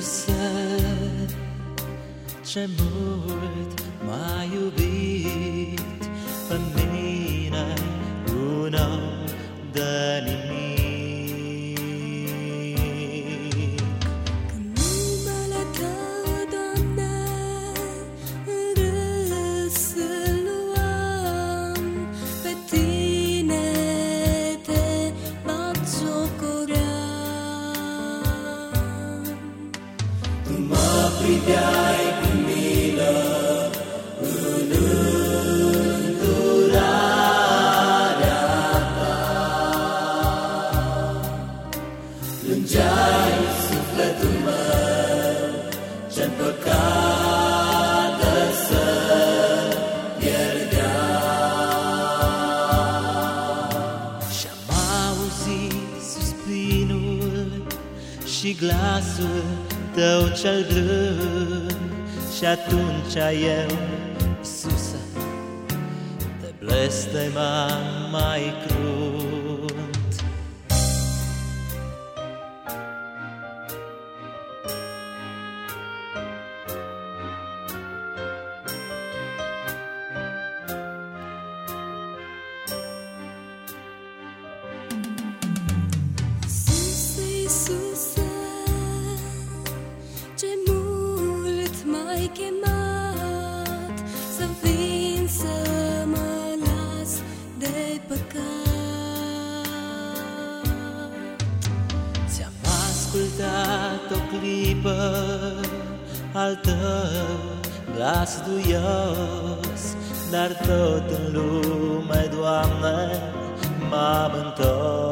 Iisuse, ce mult m-ai iubit Pe mine Tu mă priveai cu milă în îndurarea ta Plângeai sufletul meu ce-n păcate să pierdea Și-am auzit suspinul și glasul tău cel blând Și atunci eu, Iisuse, te blestemam mai crunt ascultat o clipă al tău glas duios Dar tot în lume, Doamne, m-am întors.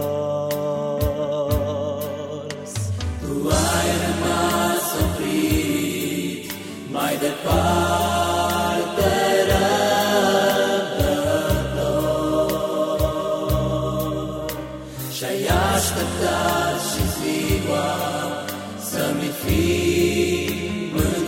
Tu ai rămas oprit mai departe așteptat și ziua să-mi fii mântuitor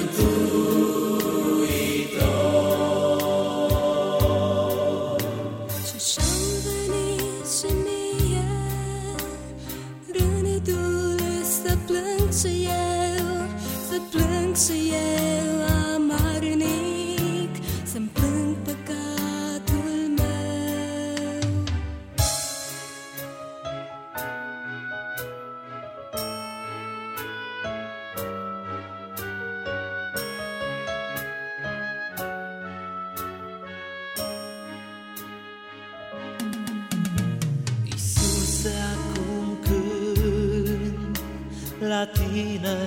la tine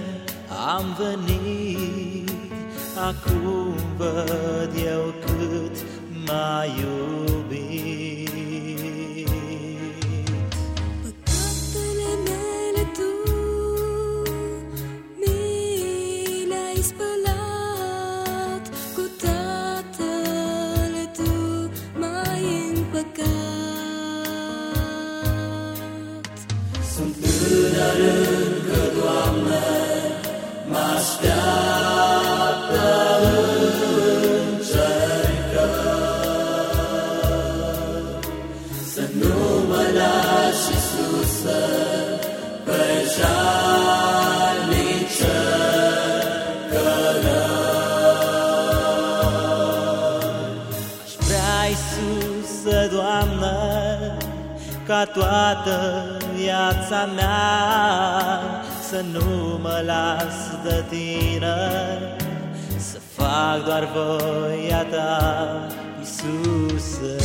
am venit, acum văd eu cât m-ai iubit. Păcatele mele tu mi le-ai spălat Cu tatăl tu m-ai împăcat Sunt tânăr încă, Doamne, mă așteaptă încercări. Să nu mă lași, Iisuse, pe jalnice cărări. Aș vrea, Iisuse, Doamne, ca toată viața mea Să nu mă las de tine Să fac doar voia ta, Iisuse